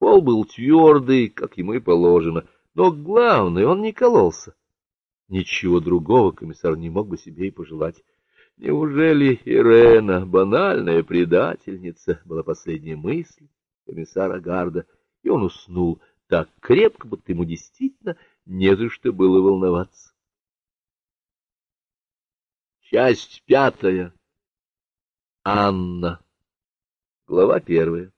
Пол был твердый, как ему и положено, но главное, он не кололся. Ничего другого комиссар не мог бы себе и пожелать. Неужели Ирена, банальная предательница, была последняя мысль комиссара Гарда, и он уснул так крепко, будто ему действительно не за что было волноваться. Часть пятая. Анна. Глава первая.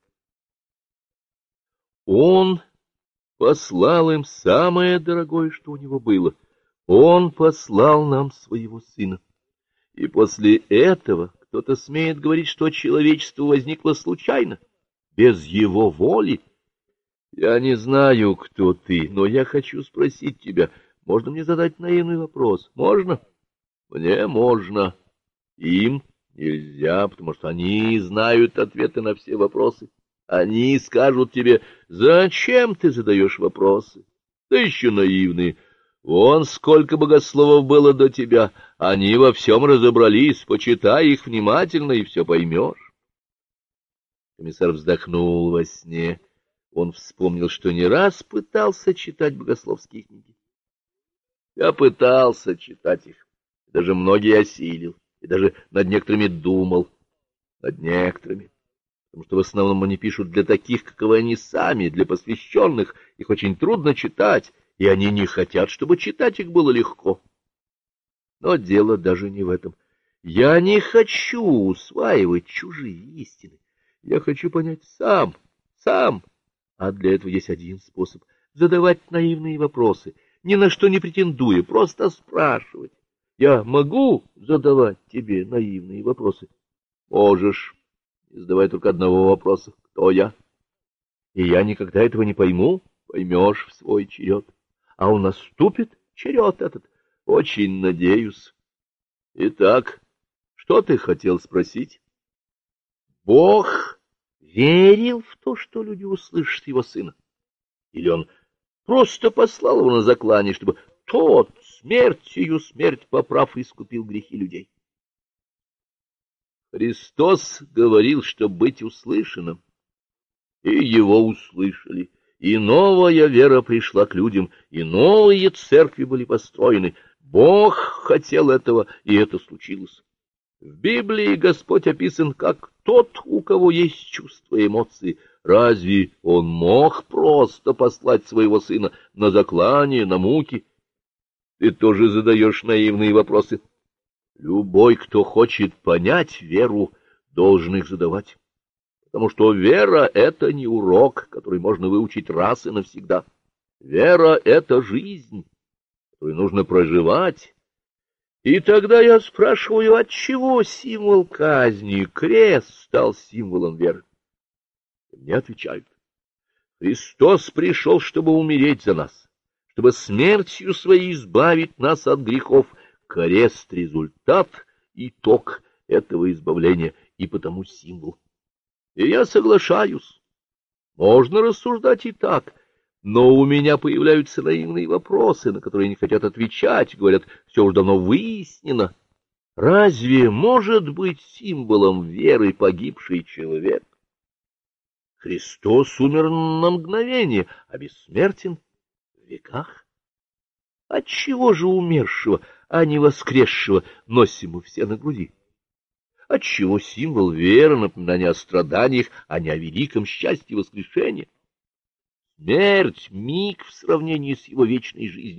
Он послал им самое дорогое, что у него было. Он послал нам своего сына. И после этого кто-то смеет говорить, что человечество возникло случайно, без его воли. Я не знаю, кто ты, но я хочу спросить тебя, можно мне задать наивный вопрос? Можно? Мне можно. Им нельзя, потому что они знают ответы на все вопросы. Они скажут тебе, зачем ты задаешь вопросы? Да еще наивные. Вон сколько богословов было до тебя, они во всем разобрались, почитай их внимательно, и все поймешь. Комиссар вздохнул во сне. Он вспомнил, что не раз пытался читать богословские книги. Я пытался читать их, даже многие осилил, и даже над некоторыми думал, над некоторыми, потому что в основном они пишут для таких, каковы они сами, для посвященных, их очень трудно читать, и они не хотят, чтобы читать их было легко. Но дело даже не в этом. Я не хочу усваивать чужие истины. Я хочу понять сам, сам. А для этого есть один способ — задавать наивные вопросы, ни на что не претендуя, просто спрашивать. Я могу задавать тебе наивные вопросы? Можешь. Не задавай только одного вопроса. Кто я? И я никогда этого не пойму. Поймешь в свой черед а он наступит черед этот. Очень надеюсь. Итак, что ты хотел спросить? Бог верил в то, что люди услышат его сына? Или он просто послал его на заклание, чтобы тот смертью смерть поправ искупил грехи людей? Христос говорил, что быть услышанным, и его услышали. И новая вера пришла к людям, и новые церкви были построены. Бог хотел этого, и это случилось. В Библии Господь описан как тот, у кого есть чувства и эмоции. Разве он мог просто послать своего сына на заклание, на муки? Ты тоже задаешь наивные вопросы. Любой, кто хочет понять веру, должен их задавать потому что вера — это не урок, который можно выучить раз и навсегда. Вера — это жизнь, которую нужно проживать. И тогда я спрашиваю, отчего символ казни, крест, стал символом веры? Мне отвечают, Христос пришел, чтобы умереть за нас, чтобы смертью своей избавить нас от грехов. Крест — результат, итог этого избавления, и потому символ. И я соглашаюсь. Можно рассуждать и так, но у меня появляются наивные вопросы, на которые не хотят отвечать, говорят, все уже давно выяснено. Разве может быть символом веры погибший человек? Христос умер на мгновение, а бессмертен в веках. Отчего же умершего, а не воскресшего носим мы все на груди? отчего символ веры, напоминание о страданиях, а не о великом счастье воскрешения. Смерть — миг в сравнении с его вечной жизнью.